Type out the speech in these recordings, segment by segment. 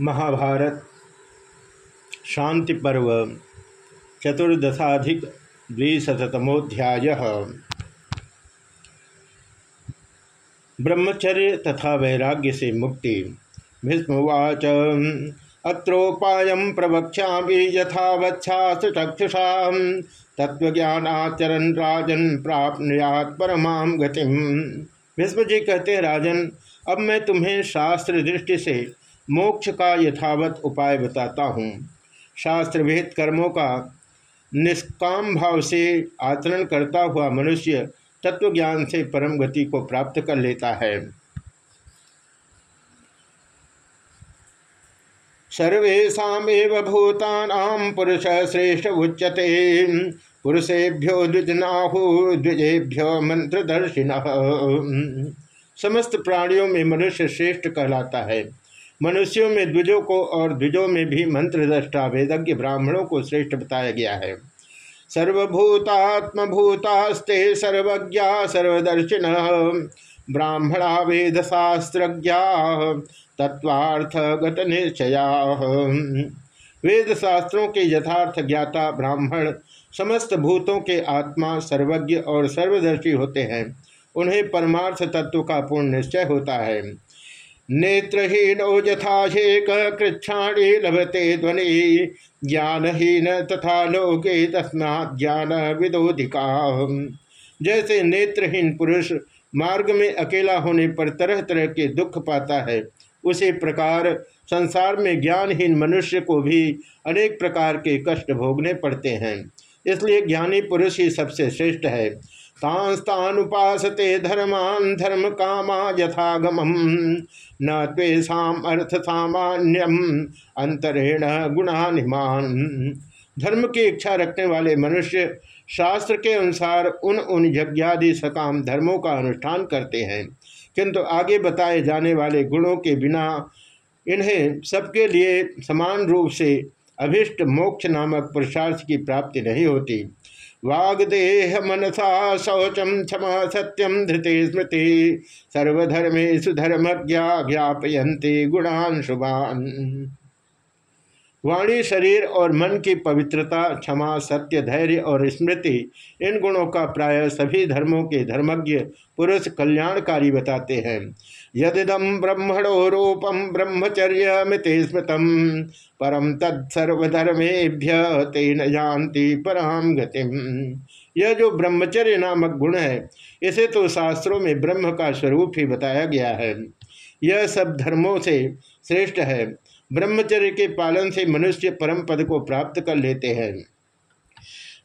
महाभारत शांति पर्व चतुर्दशाधिक द्विशतमोध्याय ब्रह्मचर्य तथा वैराग्य से मुक्ति। भीष्मवाच अत्रोपाय प्रवक्षा यथावच्छाचक्षुषा तत्वज्ञानाचरण राजन प्राप्त परमा गति भीष्म कहते राजन, अब मैं तुम्हें शास्त्र दृष्टि से मोक्ष का यथावत उपाय बताता हूँ। शास्त्र शास्त्रभेद कर्मों का निष्काम भाव से आचरण करता हुआ मनुष्य तत्वज्ञान से परम गति को प्राप्त कर लेता है। सर्वेशा पुरुष श्रेष्ठ उच्यते। पुरुषेभ्यो द्विजनाहु, द्विजेभ्यो समस्त प्राणियों में मनुष्य श्रेष्ठ कहलाता है। मनुष्यों में द्विजों को और द्विजों में भी मंत्र दृष्टा वेदज्ञ ब्राह्मणों को श्रेष्ठ बताया गया है। सर्वभूतात्मभूतास्ते सर्वज्ञा सर्वदर्शिन ब्राह्मणा वेद शास्त्र तत्वार्थ गत निश्चया वेद शास्त्रों के यथार्थ ज्ञाता ब्राह्मण समस्त भूतों के आत्मा सर्वज्ञ और सर्वदर्शी होते हैं। उन्हें परमार्थ तत्व का पूर्ण निश्चय होता है। नेत्रहीनो यथाशेक कृच्छाणी लभते ध्वनि। ज्ञानहीन तथा लोके तस्मा ज्ञान विदोधिका जैसे नेत्रहीन पुरुष मार्ग में अकेला होने पर तरह तरह के दुख पाता है, उसी प्रकार संसार में ज्ञानहीन मनुष्य को भी अनेक प्रकार के कष्ट भोगने पड़ते हैं। इसलिए ज्ञानी पुरुष ही सबसे श्रेष्ठ है। तांस्तानुपासते धर्मान धर्म कामा यथागम न तेषाम अर्थ सामान्यम अंतरेण गुणानिमान। धर्म की इच्छा रखने वाले मनुष्य शास्त्र के अनुसार उन उन यज्ञादि सकाम धर्मों का अनुष्ठान करते हैं। किंतु आगे बताए जाने वाले गुणों के बिना इन्हें सबके लिए समान रूप से अभिष्ट मोक्ष नामक पुरुषार्थ की प्राप्ति नहीं होती। वागदेह मनसा शौचम क्षमा सत्यम धृति स्मृति। सर्वधर्मेशु धर्मज्ञा ज्ञापयंती गुणान शुभान। वाणी, शरीर और मन की पवित्रता, क्षमा, सत्य, धैर्य और स्मृति, इन गुणों का प्राय सभी धर्मों के धर्मज्ञ पुरुष कल्याणकारी बताते हैं। यदिदम ब्रह्मणो रूपम ब्रह्मचर्य मित स्मृतम परम तत्सर्वधर्मेभ्य तेन जानती पराम गतिम। यह जो ब्रह्मचर्य नामक गुण है, इसे तो शास्त्रों में ब्रह्म का स्वरूप ही बताया गया है। यह सब धर्मों से श्रेष्ठ है। ब्रह्मचर्य के पालन से मनुष्य परम पद को प्राप्त कर लेते हैं।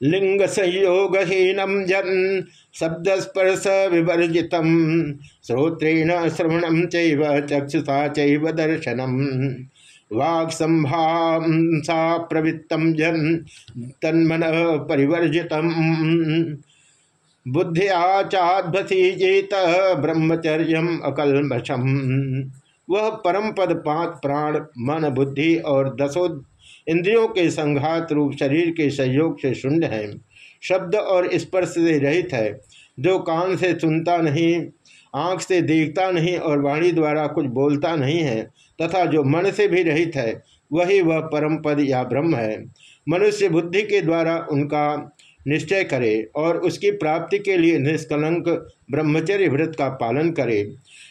लिंग संयोगहीनम जन शब्द स्पर्श विवर्जित श्रोत्रेण श्रवणम चक्षुषा चर्शनम वाग संभाषा प्रवृत्तम जन तन्मन परिवर्जित बुद्धिया चाध्वसीजेत ब्रह्मचर्य अकलमशम वह परम पद पाँच प्राण, मन, बुद्धि और दसों इंद्रियों के संघात रूप शरीर के सहयोग से शून्य है। शब्द और स्पर्श से रहित है। जो कान से सुनता नहीं, आँख से देखता नहीं और वाणी द्वारा कुछ बोलता नहीं है, तथा जो मन से भी रहित है, वही वह परम पद या ब्रह्म है। मनुष्य बुद्धि के द्वारा उनका निश्चय करे और उसकी प्राप्ति के लिए निष्कलंक ब्रह्मचर्य व्रत का पालन करे।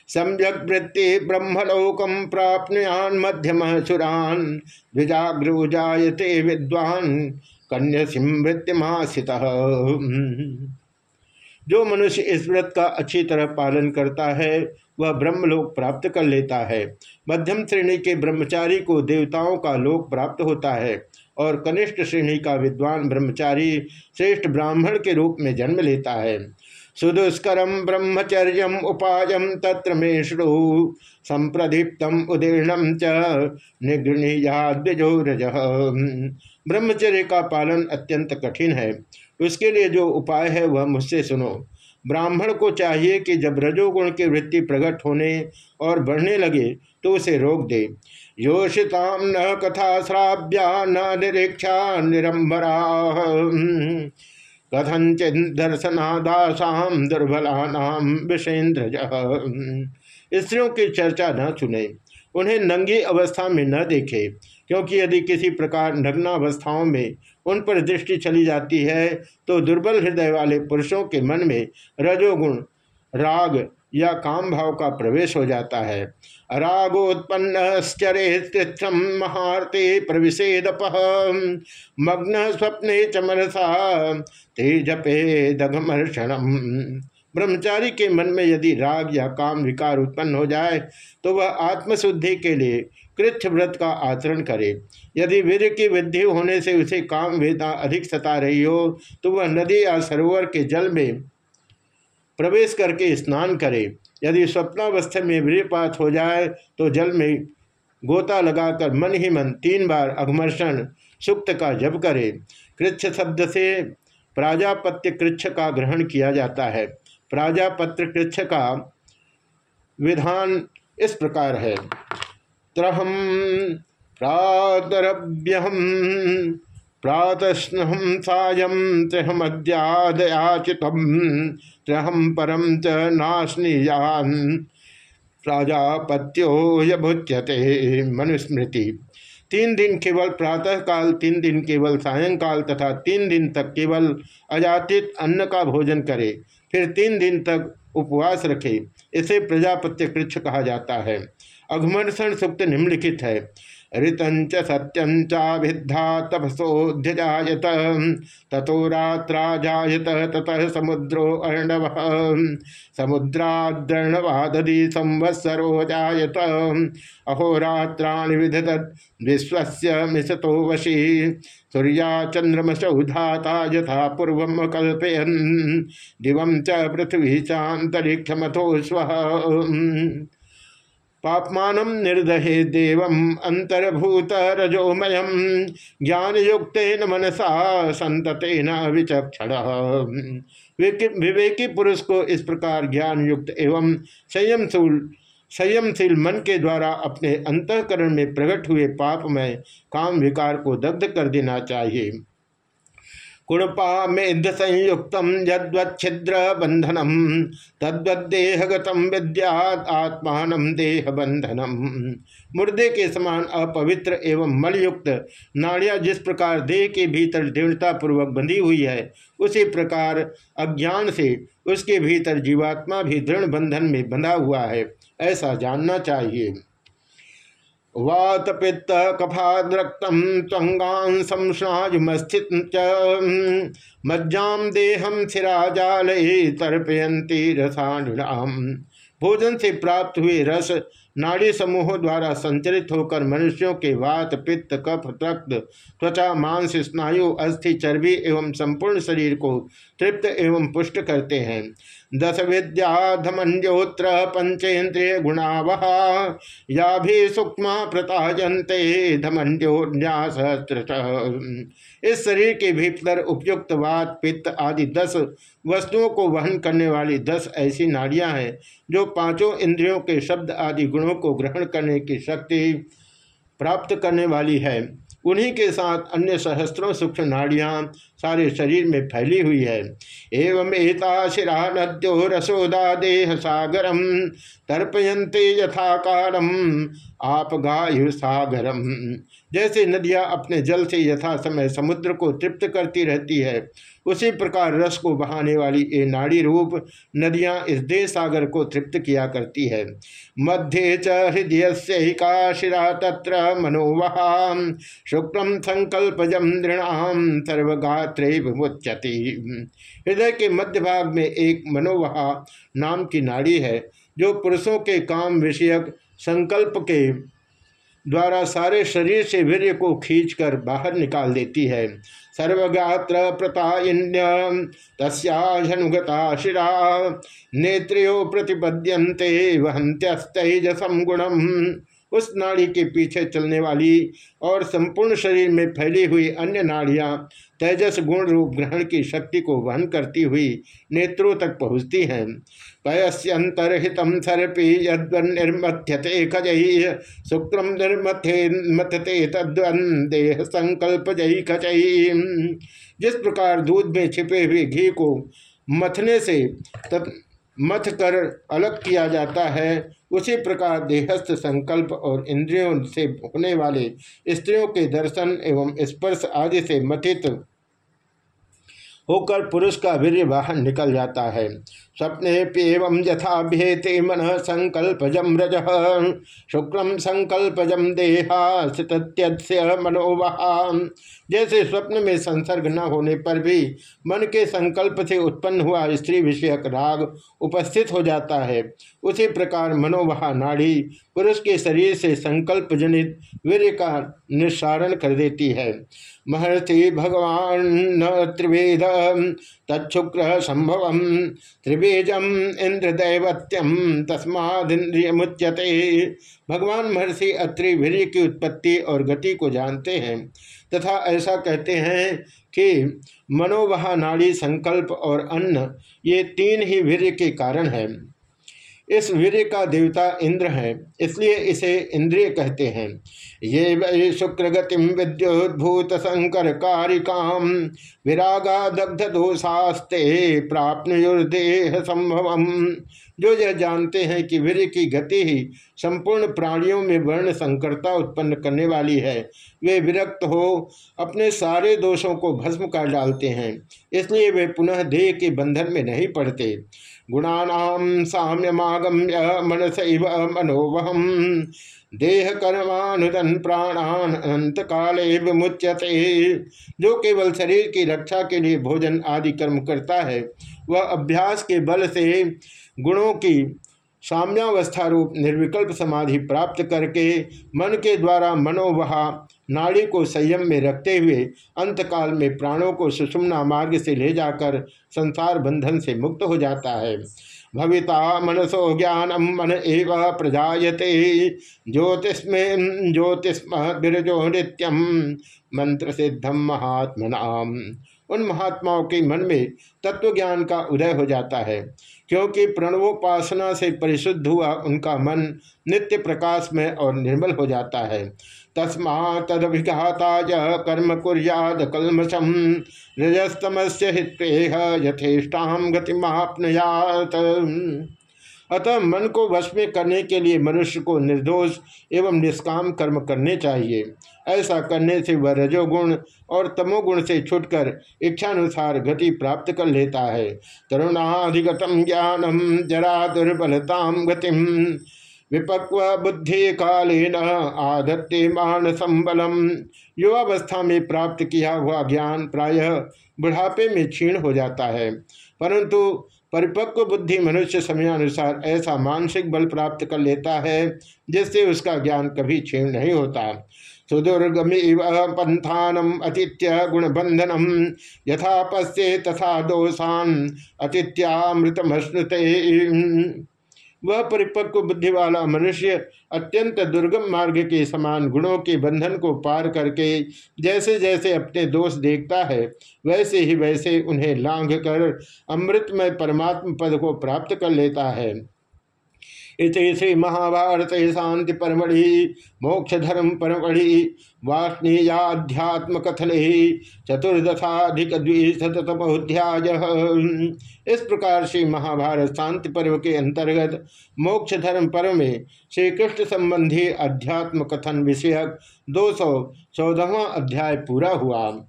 सम्यक वृत्ति ब्रह्मलोकम प्राप्नुयान मध्यम सुरान द्विजाग्रो जायते विद्वान कन्या सिमृत्यमासित जो मनुष्य इस व्रत का अच्छी तरह पालन करता है, वह ब्रह्मलोक प्राप्त कर लेता है। मध्यम श्रेणी के ब्रह्मचारी को देवताओं का लोक प्राप्त होता है। और कनिष्ठ श्रेणी का विद्वान ब्रह्मचारी श्रेष्ठ ब्राह्मण के रूप में जन्म लेता है। सुदुष्कर ब्रह्मचर्य उपाय तत्र मे श्रु। संप्रदीप्तम उदीर्णम च निगृणीयाद्विजोरज ब्रह्मचर्य का पालन अत्यंत कठिन है। उसके लिए जो उपाय है वह मुझसे सुनो। ब्राह्मण को चाहिए कि जब रजोगुण की वृत्ति प्रकट होने और बढ़ने लगे तो उसे रोक दे। योषिताम न कथा श्राव्या न निरीक्षा निरंबरा। दर्शनादासाम दुर्बला नाम विषेन्द्र स्त्रियों की चर्चा न सुने, उन्हें नंगी अवस्था में न देखे। क्योंकि यदि किसी प्रकार नग्नावस्थाओं में उन पर दृष्टि चली जाती है तो दुर्बल हृदय वाले पुरुषों के मन में रजोगुण, राग या काम भाव का प्रवेश हो जाता है। रागोत्पन्न महारते प्रविषेदप मग्न स्वप्ने चमरसा तेजपे दघमर्षणम। ब्रह्मचारी के मन में यदि राग या काम विकार उत्पन्न हो जाए तो वह आत्मशुद्धि के लिए कृच्छ व्रत का आचरण करे। यदि वीर की वृद्धि होने से उसे काम वेदा अधिक सता रही हो तो वह नदी या सरोवर के जल में प्रवेश करके स्नान करे। यदि स्वप्नावस्था में वीरपात हो जाए तो जल में गोता लगाकर मन ही मन तीन बार अघमर्षण, सुक्त का जप करे। कृच्छ शब्द से प्राजापत्य कृच्छ का ग्रहण किया जाता है। प्राजापत्र कृच्छ का विधान इस प्रकार है। त्रहम प्रातरभ्यहम प्रातस्नहम सायं त्रिहमद्यादयाचित त्रहम परम च नाशनीयान प्राजापत्यो यभुच्यते मनुस्मृति। तीन दिन केवल प्रातः काल तीन दिन केवल सायंकाल तथा तीन दिन तक केवल अजातित अन्न का भोजन करे। फिर तीन दिन तक उपवास रखे। इसे प्रजापत्य कृच्छ कहा जाता है। अघमर्षण सुक्त निम्नलिखित है। ऋतंच सत्यं चाभिद्धा तपसोध्यजात ततो रात्राजात ततः समुद्रो अर्णव। समुद्राद्रणवादी संवत्सरो जायत। अहोरात्राणि विधत विश्वस्य मिशतो वशी। सूर्या चंद्रमसौधाता यथा पूर्व कल्पयन। दिव च पृथ्वी चातरीक्षमथो स्व। पापमान निर्दहे देव अंतर्भूत रजोमय ज्ञान युक्त मनसा संततेन विचक्षण। विवेकी पुरुष को इस प्रकार ज्ञान युक्त एवं संयमशूल, संयमशील मन के द्वारा अपने अंतकरण में प्रकट हुए पाप में काम विकार को दग्ध कर देना चाहिए। कुणपा मेध संयुक्त यद्वच्छिद्र बंधनम तद्वदेहगत विद्यात आत्मान देह बंधनम मुर्दे के समान अपवित्र एवं मलयुक्त नाड़िया जिस प्रकार देह के भीतर दृढ़ता पूर्वक बंधी हुई है, उसी प्रकार अज्ञान से उसके भीतर जीवात्मा भी दृढ़ बंधन में बंधा हुआ है, ऐसा जानना चाहिए। वात पित्त कफाद्रक्तम त्वंगांसम स्नाजुमस्थित मज्जाम देहम सिराजाल तर्पयंती रसानुराम भोजन से प्राप्त हुए रस नाड़ी समूहों द्वारा संचरित होकर मनुष्यों के वात पित्त कफ, रक्त, त्वचा, मांस, स्नायु, अस्थि, चर्बी एवं संपूर्ण शरीर को तृप्त एवं पुष्ट करते हैं। दस विद्या धमंजोत्र पंचेन्द्रिय गुणावह या भी सूक्ष्म प्रताजंते धमंजोन्यासहस्त्र इस शरीर के भीतर उपयुक्त वात, पित्त आदि दस वस्तुओं को वहन करने वाली दस ऐसी नाड़ियाँ हैं, जो पाँचों इंद्रियों के शब्द आदि गुणों को ग्रहण करने की शक्ति प्राप्त करने वाली है। उन्हीं के साथ अन्य सहस्त्रों सूक्ष्म नाड़ियाँ सारे शरीर में फैली हुई है। एवं एता शिरा नद्यो रसोदा देह सागरम तर्पयंते यथा आप गायु सागरम जैसे नदियाँ अपने जल से यथा समय समुद्र को तृप्त करती रहती है, उसी प्रकार रस को बहाने वाली ये नाड़ी रूप नदियाँ इस देह सागर को तृप्त किया करती है। मध्य च हृदय से ही शिरा तत्र मनोवहा शुक्रम संकल्पजम दृणाम सर्वगात्रे हृदय के मध्य भाग में एक मनोवहा नाम की नाड़ी है, जो पुरुषों के काम विषयक संकल्प के द्वारा सारे शरीर से वीर को खींचकर बाहर निकाल देती है। सर्वगात्र प्रतायन्य तस्नुगता शिरा नेत्रो प्रतिपद्यन्ते वहंत्यस्तजसम गुणम। उस नाड़ी के पीछे चलने वाली और संपूर्ण शरीर में फैली हुई अन्य नाड़ियाँ तेजस गुण रूप ग्रहण की शक्ति को वहन करती हुई नेत्रों तक पहुँचती हैं। पयस्यंतरहित सर्पी यद्वन्निर्मथ्यते खजही शुक्रम निर्मथे मथते तद्वंदेह संकल्प जही खचही जिस प्रकार दूध में छिपे हुए घी को मथने से तब मथ कर अलग किया जाता है। उसी प्रकार देहस्थ संकल्प और इंद्रियों से होने वाले स्त्रियों के दर्शन एवं स्पर्श आदि से मथित होकर पुरुष का वीर वाहन निकल जाता है। स्वप्ने एवं यथाभ्येते मन संकल्पजम रज। शुक्लम संकल्पजम देहा मनोवहा। जैसे स्वप्न में संसर्ग न होने पर भी मन के संकल्प से उत्पन्न हुआ स्त्री विषयक राग उपस्थित हो जाता है। उसी प्रकार मनोवहा नाड़ी पुरुष के शरीर से संकल्प जनित वीर का निस्सारण कर देती है। महर्षि भगवान न त्रिवेद तत्शुक्र संभव त्रिवेजम इंद्रदैवत्यम तस्माद्रिय मुच्यते भगवान महर्षि अत्रि वीर की उत्पत्ति और गति को जानते हैं, तथा ऐसा कहते हैं कि मनोवहा नाड़ी संकल्प और अन्न ये तीन ही वीर के कारण है। इस वीर का देवता इंद्र है, इसलिए इसे इंद्रिय कहते हैं। ये वै शुक्र गतिम विद्युद्भूत शंकर कारिकाम विरागा दग्ध दोषास्ते प्राप्त संभव जो यह जानते हैं कि वीर की गति ही संपूर्ण प्राणियों में वर्ण संकरता उत्पन्न करने वाली है, वे विरक्त हो अपने सारे दोषों को भस्म कर डालते हैं, इसलिए वे पुनः देह के बंधन में नहीं पड़ते। गुणानाम साम्यमागम्य मनस मनोवहम देह कर्मानुदन प्राणान अनंत काले विमुच्यते। जो केवल शरीर की रक्षा के लिए भोजन आदि कर्म करता है, वह अभ्यास के बल से गुणों की साम्यावस्था रूप निर्विकल्प समाधि प्राप्त करके मन के द्वारा मनोवहा नाड़ी को संयम में रखते हुए अंतकाल में प्राणों को सुषुम्ना मार्ग से ले जाकर संसार बंधन से मुक्त हो जाता है। भविता मनसो ज्ञानम मन एव प्रजाते ज्योतिष्मे ज्योतिष्म बिरजो नित्यम। मंत्र सिद्धम महात्मनाम उन महात्माओं के मन में तत्व ज्ञान का उदय हो जाता है। क्योंकि प्रणवोपासना से परिशुद्ध हुआ उनका मन नित्य प्रकाश में और निर्मल हो जाता है। तस्मा तदभिघाताय कर्म कुरियाद कलमशम रजस्तमस्य हितेह यथेष्टाम गतिमापनयात। अतः मन को वश में करने के लिए मनुष्य को निर्दोष एवं निष्काम कर्म करने चाहिए। ऐसा करने से वह रजोगुण और तमोगुण से छुटकर इच्छानुसार गति प्राप्त कर लेता है। तरुणाधिगतम ज्ञानम जरा दुर्बलताम गतिम विपक्व बुद्धि कालीन आदत्ते मान संबलम युवावस्था में प्राप्त किया हुआ ज्ञान प्रायः बुढ़ापे में क्षीण हो जाता है। परंतु परिपक्व बुद्धि मनुष्य समयानुसार ऐसा मानसिक बल प्राप्त कर लेता है, जिससे उसका ज्ञान कभी क्षीण नहीं होता। सुदुर्गमी पंथानम अतिथ्य गुणबंधनम, यथा पश्ये तथा दोषान, अतिथ्यामृतमश्नुते। वह परिपक्व बुद्धि वाला मनुष्य अत्यंत दुर्गम मार्ग के समान गुणों के बंधन को पार करके जैसे जैसे अपने दोष देखता है, वैसे ही वैसे उन्हें लांघ कर अमृतमय परमात्म पद को प्राप्त कर लेता है। श्री महाभारत शांति परमढ़ि मोक्ष धर्म परमढ़ि वाष्णीयाध्यात्म कथन चतुर्दशाधिक द्विशतमोध्याय इस प्रकार से महाभारत शांति पर्व के अंतर्गत मोक्ष धर्म पर्व में श्री कृष्ण संबंधी अध्यात्म कथन विषयक दो सौ चौदहवा अध्याय पूरा हुआ।